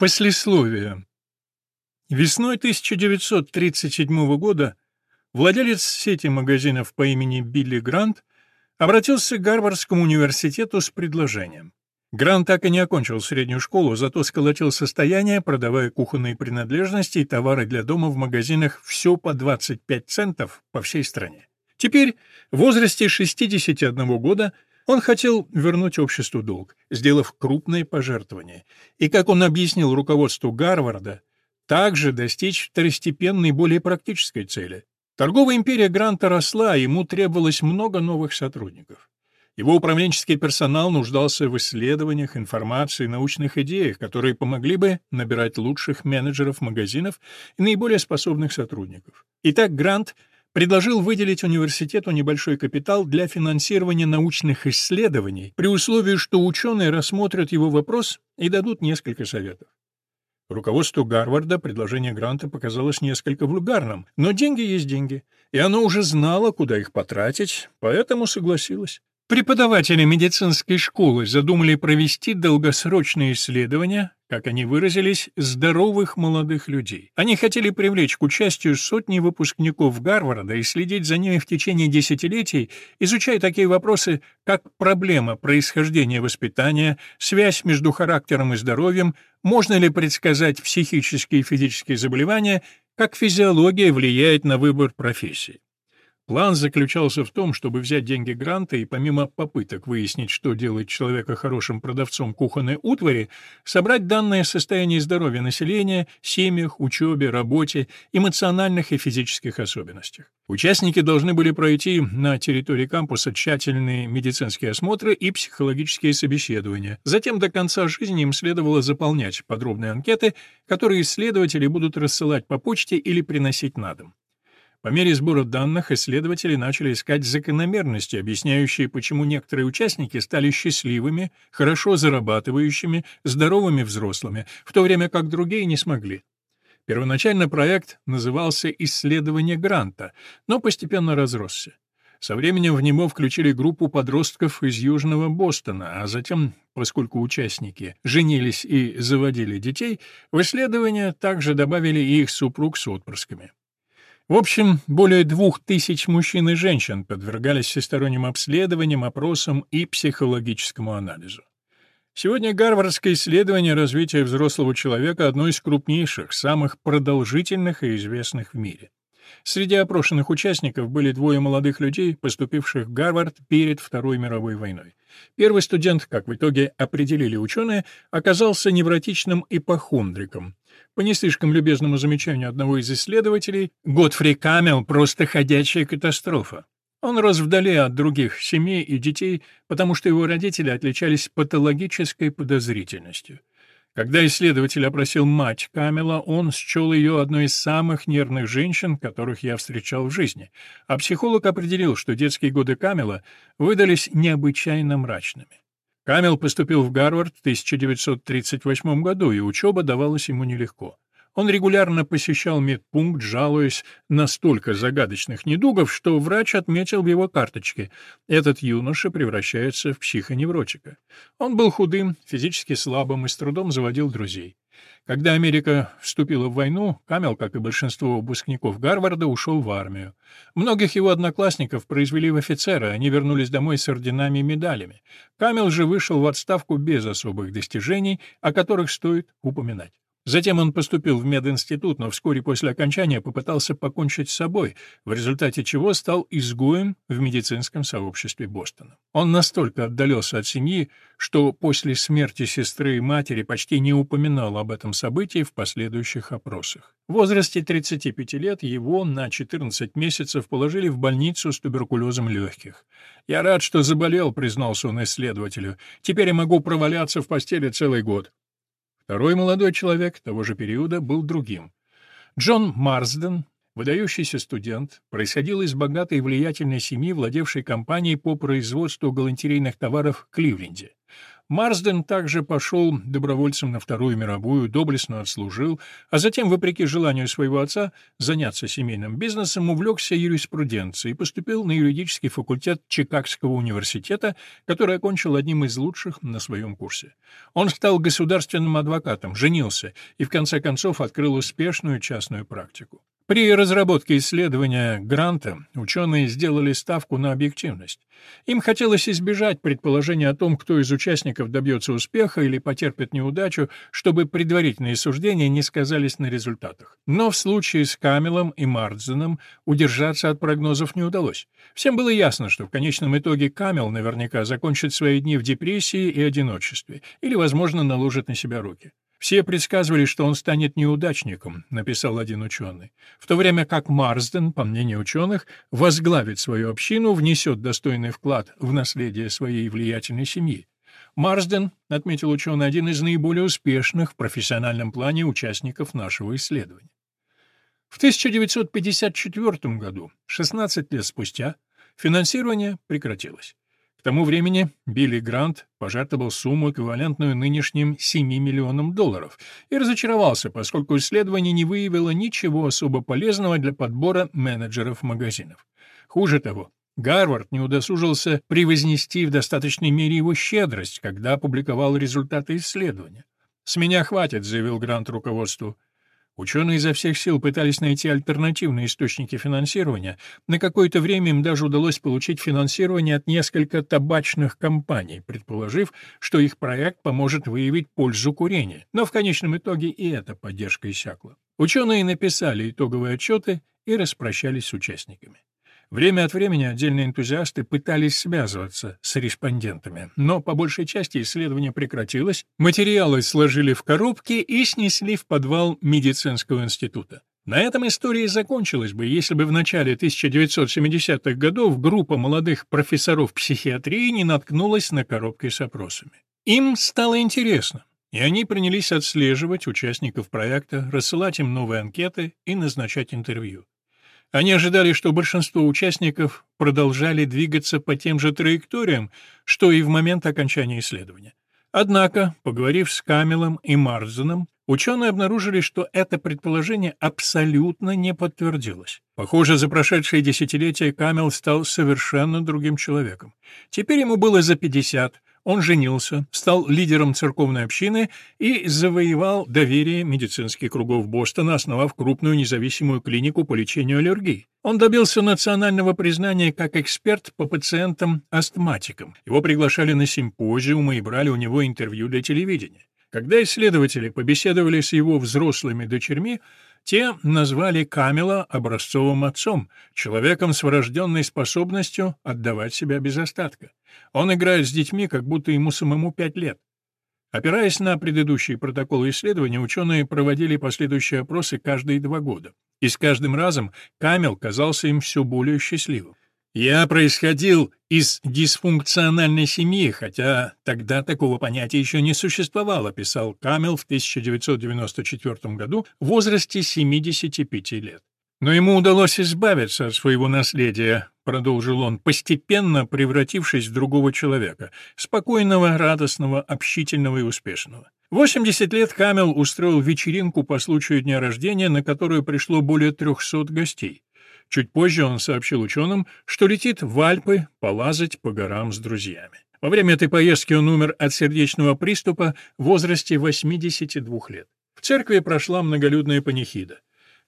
Послесловие. Весной 1937 года владелец сети магазинов по имени Билли Грант обратился к Гарвардскому университету с предложением. Грант так и не окончил среднюю школу, зато сколотил состояние, продавая кухонные принадлежности и товары для дома в магазинах все по 25 центов по всей стране. Теперь, в возрасте 61 года, он хотел вернуть обществу долг, сделав крупные пожертвования, и, как он объяснил руководству Гарварда, также достичь второстепенной, более практической цели. Торговая империя Гранта росла, ему требовалось много новых сотрудников. Его управленческий персонал нуждался в исследованиях, информации, научных идеях, которые помогли бы набирать лучших менеджеров магазинов и наиболее способных сотрудников. Итак, Грант — предложил выделить университету небольшой капитал для финансирования научных исследований при условии, что ученые рассмотрят его вопрос и дадут несколько советов. Руководству Гарварда предложение гранта показалось несколько вульгарным, но деньги есть деньги, и оно уже знало, куда их потратить, поэтому согласилось. Преподаватели медицинской школы задумали провести долгосрочные исследования, как они выразились, здоровых молодых людей. Они хотели привлечь к участию сотни выпускников Гарварда и следить за ними в течение десятилетий, изучая такие вопросы, как проблема происхождения воспитания, связь между характером и здоровьем, можно ли предсказать психические и физические заболевания, как физиология влияет на выбор профессии. План заключался в том, чтобы взять деньги гранта и, помимо попыток выяснить, что делает человека хорошим продавцом кухонной утвари, собрать данные о состоянии здоровья населения, семьях, учебе, работе, эмоциональных и физических особенностях. Участники должны были пройти на территории кампуса тщательные медицинские осмотры и психологические собеседования. Затем до конца жизни им следовало заполнять подробные анкеты, которые исследователи будут рассылать по почте или приносить на дом. По мере сбора данных исследователи начали искать закономерности, объясняющие, почему некоторые участники стали счастливыми, хорошо зарабатывающими, здоровыми взрослыми, в то время как другие не смогли. Первоначально проект назывался «Исследование гранта», но постепенно разросся. Со временем в него включили группу подростков из Южного Бостона, а затем, поскольку участники женились и заводили детей, в исследование также добавили и их супруг с отпрысками. В общем, более двух тысяч мужчин и женщин подвергались всесторонним обследованиям, опросам и психологическому анализу. Сегодня гарвардское исследование развития взрослого человека одно из крупнейших, самых продолжительных и известных в мире. Среди опрошенных участников были двое молодых людей, поступивших в Гарвард перед Второй мировой войной. Первый студент, как в итоге определили ученые, оказался невротичным ипохондриком. По не слишком любезному замечанию одного из исследователей, Готфри Камел — просто ходячая катастрофа. Он рос вдали от других семей и детей, потому что его родители отличались патологической подозрительностью. Когда исследователь опросил мать Камела, он счел ее одной из самых нервных женщин, которых я встречал в жизни, а психолог определил, что детские годы Камела выдались необычайно мрачными. Камел поступил в Гарвард в 1938 году, и учеба давалась ему нелегко. Он регулярно посещал медпункт, жалуясь на столько загадочных недугов, что врач отметил в его карточке. Этот юноша превращается в психоневротика. Он был худым, физически слабым и с трудом заводил друзей. Когда Америка вступила в войну, Камел, как и большинство выпускников Гарварда, ушел в армию. Многих его одноклассников произвели в офицеры, они вернулись домой с орденами и медалями. Камел же вышел в отставку без особых достижений, о которых стоит упоминать. Затем он поступил в мединститут, но вскоре после окончания попытался покончить с собой, в результате чего стал изгоем в медицинском сообществе Бостона. Он настолько отдалился от семьи, что после смерти сестры и матери почти не упоминал об этом событии в последующих опросах. В возрасте 35 лет его на 14 месяцев положили в больницу с туберкулезом легких. «Я рад, что заболел», — признался он исследователю. «Теперь я могу проваляться в постели целый год». Второй молодой человек того же периода был другим. Джон Марсден, выдающийся студент, происходил из богатой и влиятельной семьи, владевшей компанией по производству галантерейных товаров в Кливленде. Марсден также пошел добровольцем на Вторую мировую, доблестно отслужил, а затем, вопреки желанию своего отца заняться семейным бизнесом, увлекся юриспруденцией и поступил на юридический факультет Чикагского университета, который окончил одним из лучших на своем курсе. Он стал государственным адвокатом, женился и, в конце концов, открыл успешную частную практику. При разработке исследования Гранта ученые сделали ставку на объективность. Им хотелось избежать предположения о том, кто из участников добьется успеха или потерпит неудачу, чтобы предварительные суждения не сказались на результатах. Но в случае с Камелом и Мардзеном удержаться от прогнозов не удалось. Всем было ясно, что в конечном итоге Камел наверняка закончит свои дни в депрессии и одиночестве, или, возможно, наложит на себя руки. Все предсказывали, что он станет неудачником, написал один ученый, в то время как Марсден, по мнению ученых, возглавит свою общину, внесет достойный вклад в наследие своей влиятельной семьи. Марсден, отметил ученый, один из наиболее успешных в профессиональном плане участников нашего исследования. В 1954 году, 16 лет спустя, финансирование прекратилось. К тому времени Билли Грант пожертвовал сумму, эквивалентную нынешним 7 миллионам долларов, и разочаровался, поскольку исследование не выявило ничего особо полезного для подбора менеджеров магазинов. Хуже того, Гарвард не удосужился превознести в достаточной мере его щедрость, когда опубликовал результаты исследования. «С меня хватит», — заявил Грант руководству. Ученые изо всех сил пытались найти альтернативные источники финансирования. На какое-то время им даже удалось получить финансирование от нескольких табачных компаний, предположив, что их проект поможет выявить пользу курения. Но в конечном итоге и эта поддержка иссякла. Ученые написали итоговые отчеты и распрощались с участниками. Время от времени отдельные энтузиасты пытались связываться с респондентами, но по большей части исследование прекратилось, материалы сложили в коробки и снесли в подвал медицинского института. На этом история закончилась бы, если бы в начале 1970-х годов группа молодых профессоров психиатрии не наткнулась на коробки с опросами. Им стало интересно, и они принялись отслеживать участников проекта, рассылать им новые анкеты и назначать интервью. Они ожидали, что большинство участников продолжали двигаться по тем же траекториям, что и в момент окончания исследования. Однако, поговорив с Камелом и Марзеном, ученые обнаружили, что это предположение абсолютно не подтвердилось. Похоже, за прошедшие десятилетия Камел стал совершенно другим человеком. Теперь ему было за 50, он женился, стал лидером церковной общины и завоевал доверие медицинских кругов Бостона, основав крупную независимую клинику по лечению аллергий. Он добился национального признания как эксперт по пациентам-астматикам. Его приглашали на симпозиумы и брали у него интервью для телевидения. Когда исследователи побеседовали с его взрослыми дочерьми, те назвали Камила образцовым отцом, человеком с врожденной способностью отдавать себя без остатка. Он играет с детьми, как будто ему самому пять лет. Опираясь на предыдущие протоколы исследования, ученые проводили последующие опросы каждые два года. И с каждым разом Камил казался им все более счастливым. Я происходил из дисфункциональной семьи, хотя тогда такого понятия еще не существовало, писал Камел в 1994 году в возрасте 75 лет. Но ему удалось избавиться от своего наследия, продолжил он, постепенно превратившись в другого человека, спокойного, радостного, общительного и успешного. В 80 лет Камел устроил вечеринку по случаю дня рождения, на которую пришло более 300 гостей. Чуть позже он сообщил ученым, что летит в Альпы полазать по горам с друзьями. Во время этой поездки он умер от сердечного приступа в возрасте 82 лет. В церкви прошла многолюдная панихида.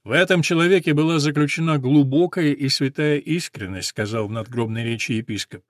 «В этом человеке была заключена глубокая и святая искренность», сказал в надгробной речи епископ.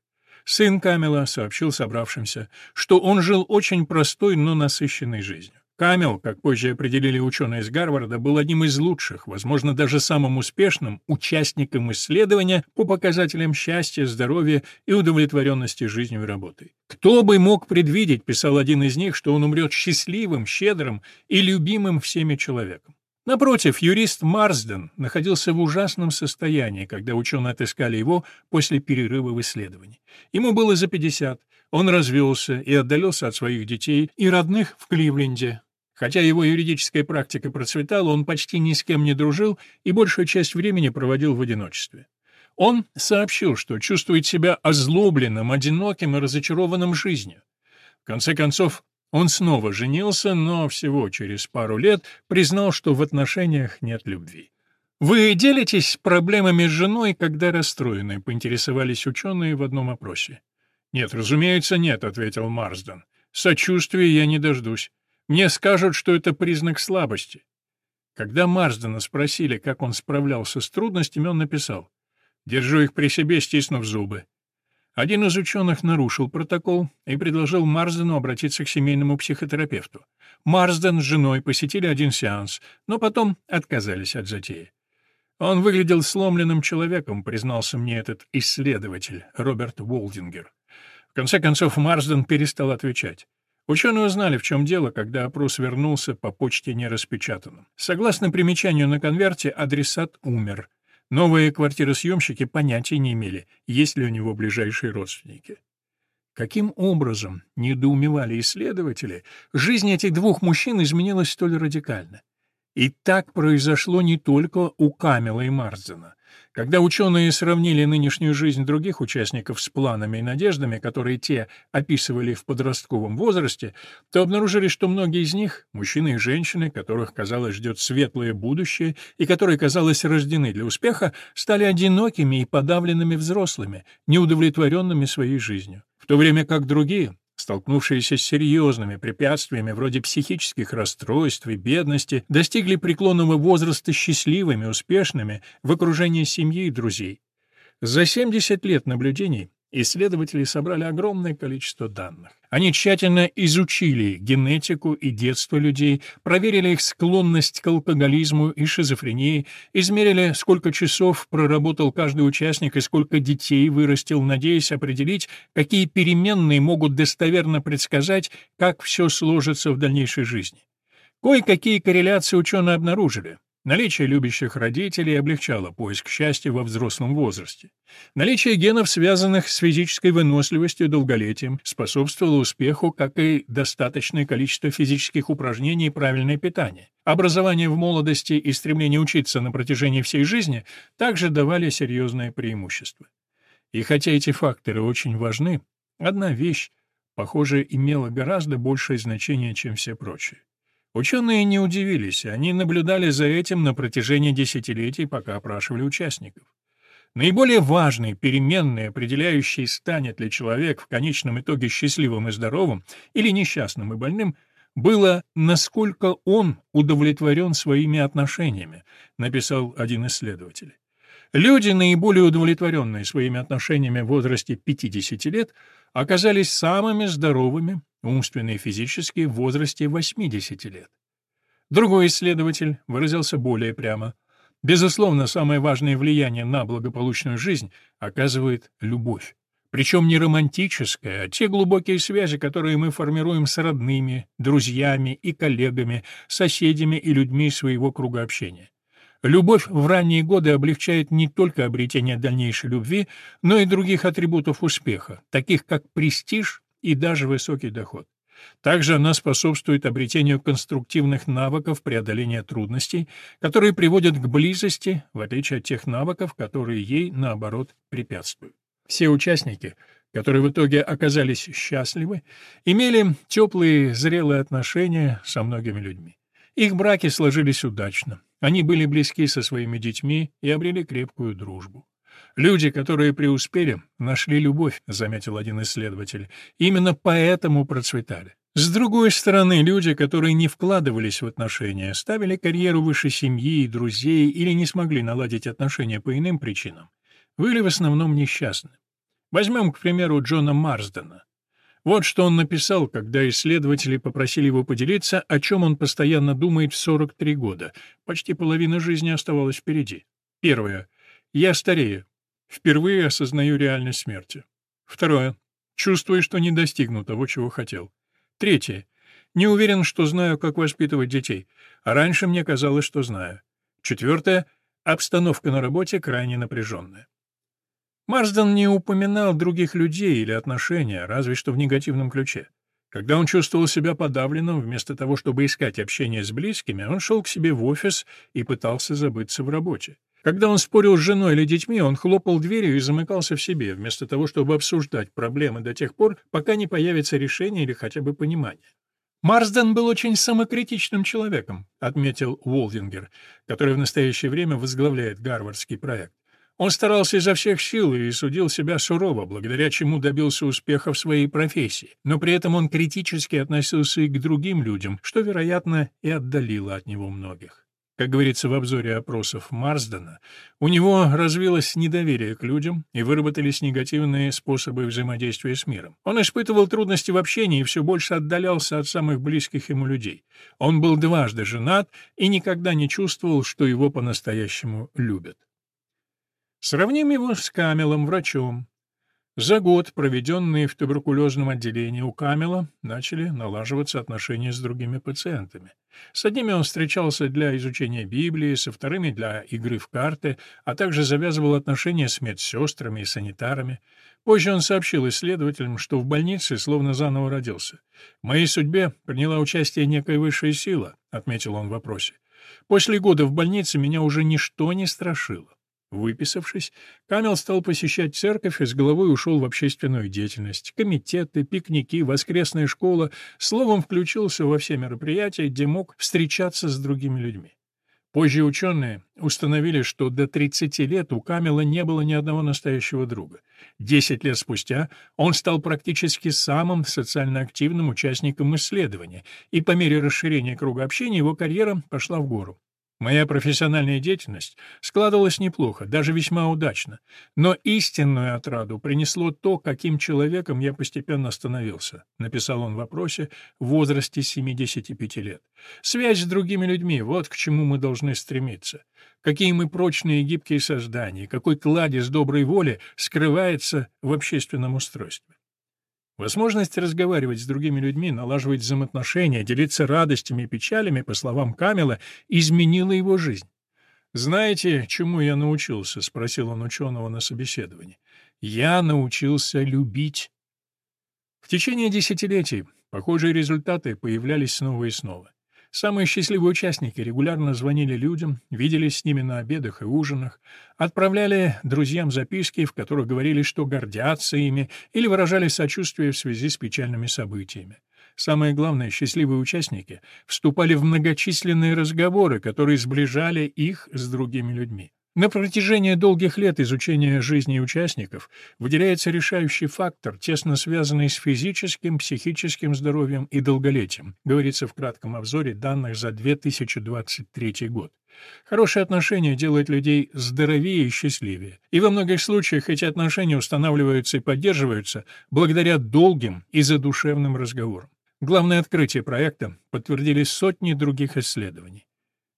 Сын Камела сообщил собравшимся, что он жил очень простой, но насыщенной жизнью. Камел, как позже определили ученые из Гарварда, был одним из лучших, возможно, даже самым успешным участником исследования по показателям счастья, здоровья и удовлетворенности жизнью и работой. «Кто бы мог предвидеть, — писал один из них, — что он умрет счастливым, щедрым и любимым всеми человеком. Напротив, юрист Марсден находился в ужасном состоянии, когда ученые отыскали его после перерыва в исследовании. Ему было за 50, он развелся и отдалился от своих детей и родных в Кливленде, Хотя его юридическая практика процветала, он почти ни с кем не дружил и большую часть времени проводил в одиночестве. Он сообщил, что чувствует себя озлобленным, одиноким и разочарованным жизнью. В конце концов, он снова женился, но всего через пару лет признал, что в отношениях нет любви. «Вы делитесь проблемами с женой, когда расстроены?» — поинтересовались ученые в одном опросе. «Нет, разумеется, нет», — ответил Марсден. «Сочувствия я не дождусь. Мне скажут, что это признак слабости». Когда Марсдена спросили, как он справлялся с трудностями, он написал «Держу их при себе, стиснув зубы. Один из ученых нарушил протокол и предложил Марсдену обратиться к семейному психотерапевту. Марсден с женой посетили один сеанс, но потом отказались от затеи. Он выглядел сломленным человеком, признался мне этот исследователь, Роберт Волдингер. В конце концов, Марсден перестал отвечать. Ученые узнали, в чем дело, когда опрос вернулся по почте нераспечатанным. Согласно примечанию на конверте, адресат умер — Новые квартиросъемщики понятия не имели, есть ли у него ближайшие родственники. Каким образом, недоумевали исследователи, жизнь этих двух мужчин изменилась столь радикально? И так произошло не только у Камела и Марсдена. Когда ученые сравнили нынешнюю жизнь других участников с планами и надеждами, которые те описывали в подростковом возрасте, то обнаружили, что многие из них — мужчины и женщины, которых, казалось, ждет светлое будущее и которые, казалось, рождены для успеха, стали одинокими и подавленными взрослыми, неудовлетворенными своей жизнью. В то время как другие, столкнувшиеся с серьезными препятствиями вроде психических расстройств и бедности, достигли преклонного возраста счастливыми, успешными, в окружении семьи и друзей. За 70 лет наблюдений Исследователи собрали огромное количество данных. Они тщательно изучили генетику и детство людей, проверили их склонность к алкоголизму и шизофрении, измерили, сколько часов проработал каждый участник и сколько детей вырастил, надеясь определить, какие переменные могут достоверно предсказать, как все сложится в дальнейшей жизни. Кое-какие корреляции ученые обнаружили. Наличие любящих родителей облегчало поиск счастья во взрослом возрасте. Наличие генов, связанных с физической выносливостью и долголетием, способствовало успеху, как и достаточное количество физических упражнений и правильное питание. Образование в молодости и стремление учиться на протяжении всей жизни также давали серьезное преимущество. И хотя эти факторы очень важны, одна вещь, похоже, имела гораздо большее значение, чем все прочие. Ученые не удивились, они наблюдали за этим на протяжении десятилетий, пока опрашивали участников. Наиболее важной переменной, определяющей, станет ли человек в конечном итоге счастливым и здоровым или несчастным и больным, было, насколько он удовлетворен своими отношениями, написал один исследователь. Люди, наиболее удовлетворенные своими отношениями в возрасте 50 лет, оказались самыми здоровыми, умственно и физически, в возрасте 80 лет. Другой исследователь выразился более прямо. Безусловно, самое важное влияние на благополучную жизнь оказывает любовь. Причем не романтическая, а те глубокие связи, которые мы формируем с родными, друзьями и коллегами, соседями и людьми своего круга общения. Любовь в ранние годы облегчает не только обретение дальнейшей любви, но и других атрибутов успеха, таких как престиж и даже высокий доход. Также она способствует обретению конструктивных навыков преодоления трудностей, которые приводят к близости, в отличие от тех навыков, которые ей, наоборот, препятствуют. Все участники, которые в итоге оказались счастливы, имели теплые, зрелые отношения со многими людьми. Их браки сложились удачно. Они были близки со своими детьми и обрели крепкую дружбу. Люди, которые преуспели, нашли любовь, заметил один исследователь. Именно поэтому процветали. С другой стороны, люди, которые не вкладывались в отношения, ставили карьеру выше семьи и друзей или не смогли наладить отношения по иным причинам, были в основном несчастны. Возьмем, к примеру, Джона Марсдена. Вот что он написал, когда исследователи попросили его поделиться, о чем он постоянно думает в 43 года. Почти половина жизни оставалась впереди. Первое. Я старею. Впервые осознаю реальность смерти. Второе. Чувствую, что не достигну того, чего хотел. Третье. Не уверен, что знаю, как воспитывать детей. А раньше мне казалось, что знаю. Четвертое. Обстановка на работе крайне напряженная. Марсден не упоминал других людей или отношения, разве что в негативном ключе. Когда он чувствовал себя подавленным, вместо того, чтобы искать общение с близкими, он шел к себе в офис и пытался забыться в работе. Когда он спорил с женой или детьми, он хлопал дверью и замыкался в себе, вместо того, чтобы обсуждать проблемы до тех пор, пока не появится решение или хотя бы понимание. Марсден был очень самокритичным человеком, отметил Уолдингер, который в настоящее время возглавляет Гарвардский проект. Он старался изо всех сил и судил себя сурово, благодаря чему добился успеха в своей профессии, но при этом он критически относился и к другим людям, что, вероятно, и отдалило от него многих. Как говорится в обзоре опросов Марсдена, у него развилось недоверие к людям и выработались негативные способы взаимодействия с миром. Он испытывал трудности в общении и все больше отдалялся от самых близких ему людей. Он был дважды женат и никогда не чувствовал, что его по-настоящему любят. Сравним его с Камелом, врачом. За год, проведенный в туберкулезном отделении у Камела, начали налаживаться отношения с другими пациентами. С одними он встречался для изучения Библии, со вторыми — для игры в карты, а также завязывал отношения с медсестрами и санитарами. Позже он сообщил исследователям, что в больнице словно заново родился. «В моей судьбе приняла участие некая высшая сила», — отметил он в вопросе. «После года в больнице меня уже ничто не страшило. Выписавшись, Камел стал посещать церковь и с головой ушел в общественную деятельность. Комитеты, пикники, воскресная школа. Словом, включился во все мероприятия, где мог встречаться с другими людьми. Позже ученые установили, что до 30 лет у Камела не было ни одного настоящего друга. Десять лет спустя он стал практически самым социально активным участником исследования, и по мере расширения круга общения его карьера пошла в гору. Моя профессиональная деятельность складывалась неплохо, даже весьма удачно, но истинную отраду принесло то, каким человеком я постепенно становился, написал он в вопросе в возрасте 75 лет. Связь с другими людьми — вот к чему мы должны стремиться. Какие мы прочные и гибкие создания, какой кладезь доброй воли скрывается в общественном устройстве. Возможность разговаривать с другими людьми, налаживать взаимоотношения, делиться радостями и печалями, по словам Камела, изменила его жизнь. «Знаете, чему я научился?» — спросил он ученого на собеседовании. «Я научился любить». В течение десятилетий похожие результаты появлялись снова и снова. Самые счастливые участники регулярно звонили людям, виделись с ними на обедах и ужинах, отправляли друзьям записки, в которых говорили, что гордятся ими, или выражали сочувствие в связи с печальными событиями. Самое главное, счастливые участники вступали в многочисленные разговоры, которые сближали их с другими людьми. На протяжении долгих лет изучения жизни участников выделяется решающий фактор, тесно связанный с физическим, психическим здоровьем и долголетием, говорится в кратком обзоре данных за 2023 год. Хорошие отношения делают людей здоровее и счастливее, и во многих случаях эти отношения устанавливаются и поддерживаются благодаря долгим и задушевным разговорам. Главное открытие проекта подтвердили сотни других исследований.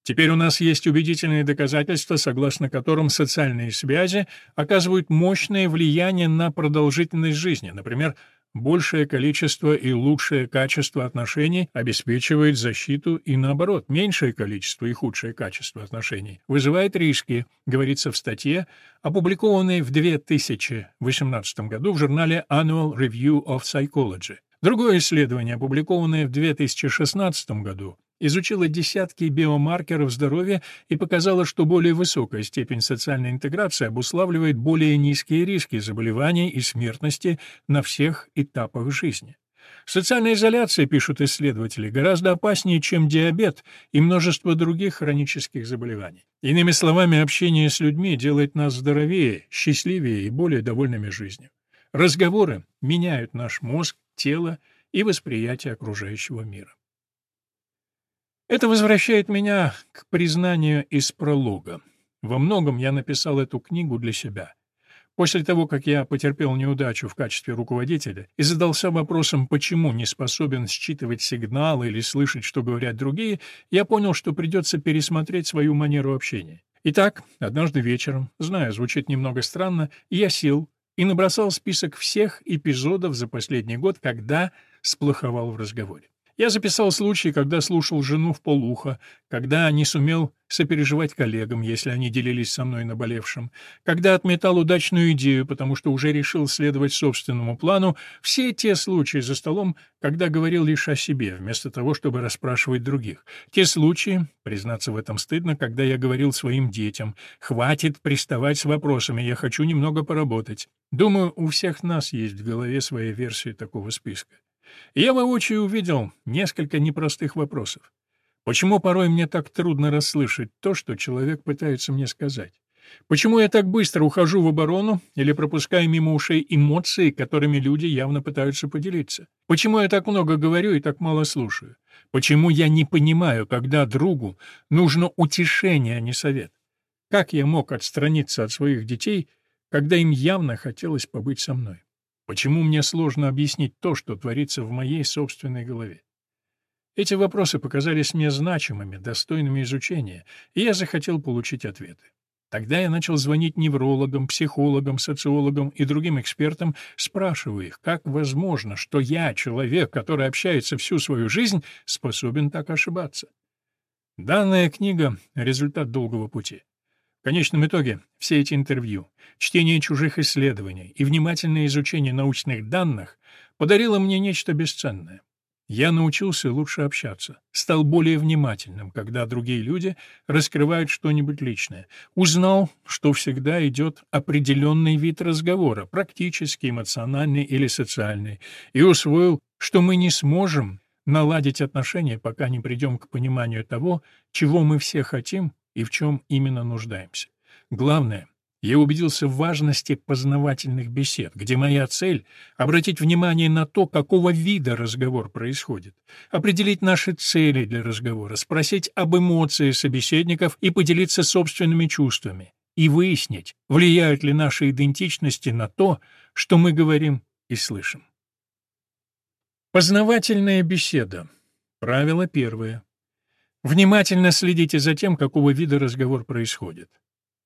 Теперь у нас есть убедительные доказательства, согласно которым социальные связи оказывают мощное влияние на продолжительность жизни. Например, большее количество и лучшее качество отношений обеспечивает защиту и наоборот, меньшее количество и худшее качество отношений вызывает риски, говорится в статье, опубликованной в 2018 году в журнале Annual Review of Psychology. Другое исследование, опубликованное в 2016 году, изучила десятки биомаркеров здоровья и показала, что более высокая степень социальной интеграции обуславливает более низкие риски заболеваний и смертности на всех этапах жизни. Социальная изоляция, пишут исследователи, гораздо опаснее, чем диабет и множество других хронических заболеваний. Иными словами, общение с людьми делает нас здоровее, счастливее и более довольными жизнью. Разговоры меняют наш мозг, тело и восприятие окружающего мира. Это возвращает меня к признанию из пролога. Во многом я написал эту книгу для себя. После того, как я потерпел неудачу в качестве руководителя и задался вопросом, почему не способен считывать сигналы или слышать, что говорят другие, я понял, что придется пересмотреть свою манеру общения. Итак, однажды вечером, знаю, звучит немного странно, я сел и набросал список всех эпизодов за последний год, когда сплоховал в разговоре. Я записал случаи, когда слушал жену в полуха, когда не сумел сопереживать коллегам, если они делились со мной наболевшим, когда отметал удачную идею, потому что уже решил следовать собственному плану, все те случаи за столом, когда говорил лишь о себе, вместо того, чтобы расспрашивать других. Те случаи, признаться в этом стыдно, когда я говорил своим детям, «Хватит приставать с вопросами, я хочу немного поработать». Думаю, у всех нас есть в голове своя версия такого списка. Я воочию увидел несколько непростых вопросов. Почему порой мне так трудно расслышать то, что человек пытается мне сказать? Почему я так быстро ухожу в оборону или пропускаю мимо ушей эмоции, которыми люди явно пытаются поделиться? Почему я так много говорю и так мало слушаю? Почему я не понимаю, когда другу нужно утешение, а не совет? Как я мог отстраниться от своих детей, когда им явно хотелось побыть со мной? Почему мне сложно объяснить то, что творится в моей собственной голове? Эти вопросы показались мне значимыми, достойными изучения, и я захотел получить ответы. Тогда я начал звонить неврологам, психологам, социологам и другим экспертам, спрашивая их, как возможно, что я, человек, который общается всю свою жизнь, способен так ошибаться. Данная книга — результат долгого пути. В конечном итоге все эти интервью, чтение чужих исследований и внимательное изучение научных данных подарило мне нечто бесценное. Я научился лучше общаться, стал более внимательным, когда другие люди раскрывают что-нибудь личное, узнал, что всегда идет определенный вид разговора, практически эмоциональный или социальный, и усвоил, что мы не сможем наладить отношения, пока не придем к пониманию того, чего мы все хотим и в чем именно нуждаемся. Главное, я убедился в важности познавательных бесед, где моя цель — обратить внимание на то, какого вида разговор происходит, определить наши цели для разговора, спросить об эмоции собеседников и поделиться собственными чувствами, и выяснить, влияют ли наши идентичности на то, что мы говорим и слышим. Познавательная беседа. Правило первое. Внимательно следите за тем, какого вида разговор происходит.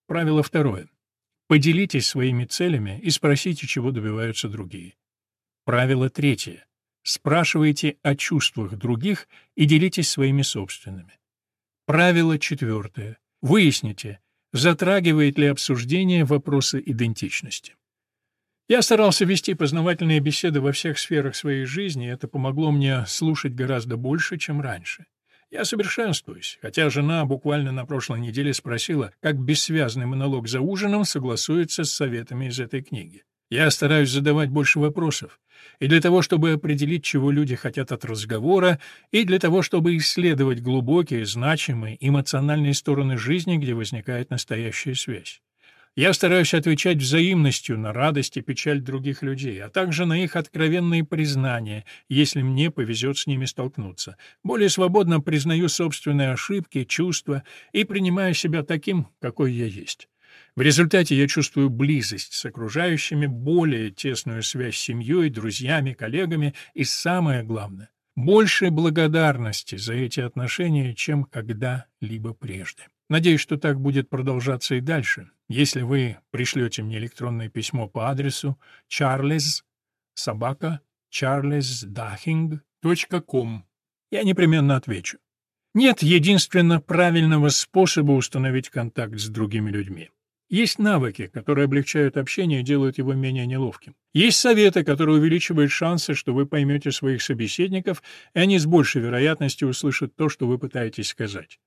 Правило второе. Поделитесь своими целями и спросите, чего добиваются другие. Правило третье. Спрашивайте о чувствах других и делитесь своими собственными. Правило четвертое. Выясните, затрагивает ли обсуждение вопросы идентичности. Я старался вести познавательные беседы во всех сферах своей жизни, и это помогло мне слушать гораздо больше, чем раньше. Я совершенствуюсь, хотя жена буквально на прошлой неделе спросила, как бессвязный монолог за ужином согласуется с советами из этой книги. Я стараюсь задавать больше вопросов, и для того, чтобы определить, чего люди хотят от разговора, и для того, чтобы исследовать глубокие, значимые, эмоциональные стороны жизни, где возникает настоящая связь. Я стараюсь отвечать взаимностью на радость и печаль других людей, а также на их откровенные признания, если мне повезет с ними столкнуться. Более свободно признаю собственные ошибки, чувства и принимаю себя таким, какой я есть. В результате я чувствую близость с окружающими, более тесную связь с семьей, друзьями, коллегами и, самое главное, больше благодарности за эти отношения, чем когда-либо прежде. Надеюсь, что так будет продолжаться и дальше, если вы пришлете мне электронное письмо по адресу charles собака charlesdaching.com. Я непременно отвечу. Нет единственно правильного способа установить контакт с другими людьми. Есть навыки, которые облегчают общение и делают его менее неловким. Есть советы, которые увеличивают шансы, что вы поймете своих собеседников, и они с большей вероятностью услышат то, что вы пытаетесь сказать.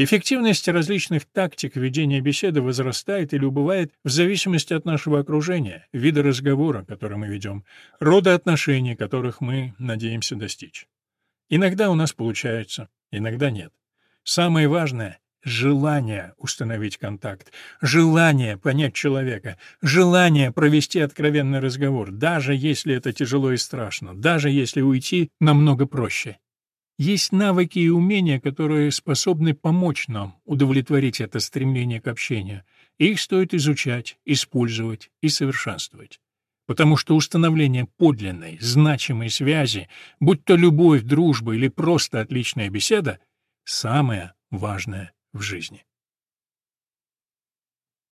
Эффективность различных тактик ведения беседы возрастает или убывает в зависимости от нашего окружения, вида разговора, который мы ведем, рода отношений, которых мы надеемся достичь. Иногда у нас получается, иногда нет. Самое важное — желание установить контакт, желание понять человека, желание провести откровенный разговор, даже если это тяжело и страшно, даже если уйти намного проще. Есть навыки и умения, которые способны помочь нам удовлетворить это стремление к общению. их стоит изучать, использовать и совершенствовать. Потому что установление подлинной, значимой связи, будь то любовь, дружба или просто отличная беседа, самое важное в жизни.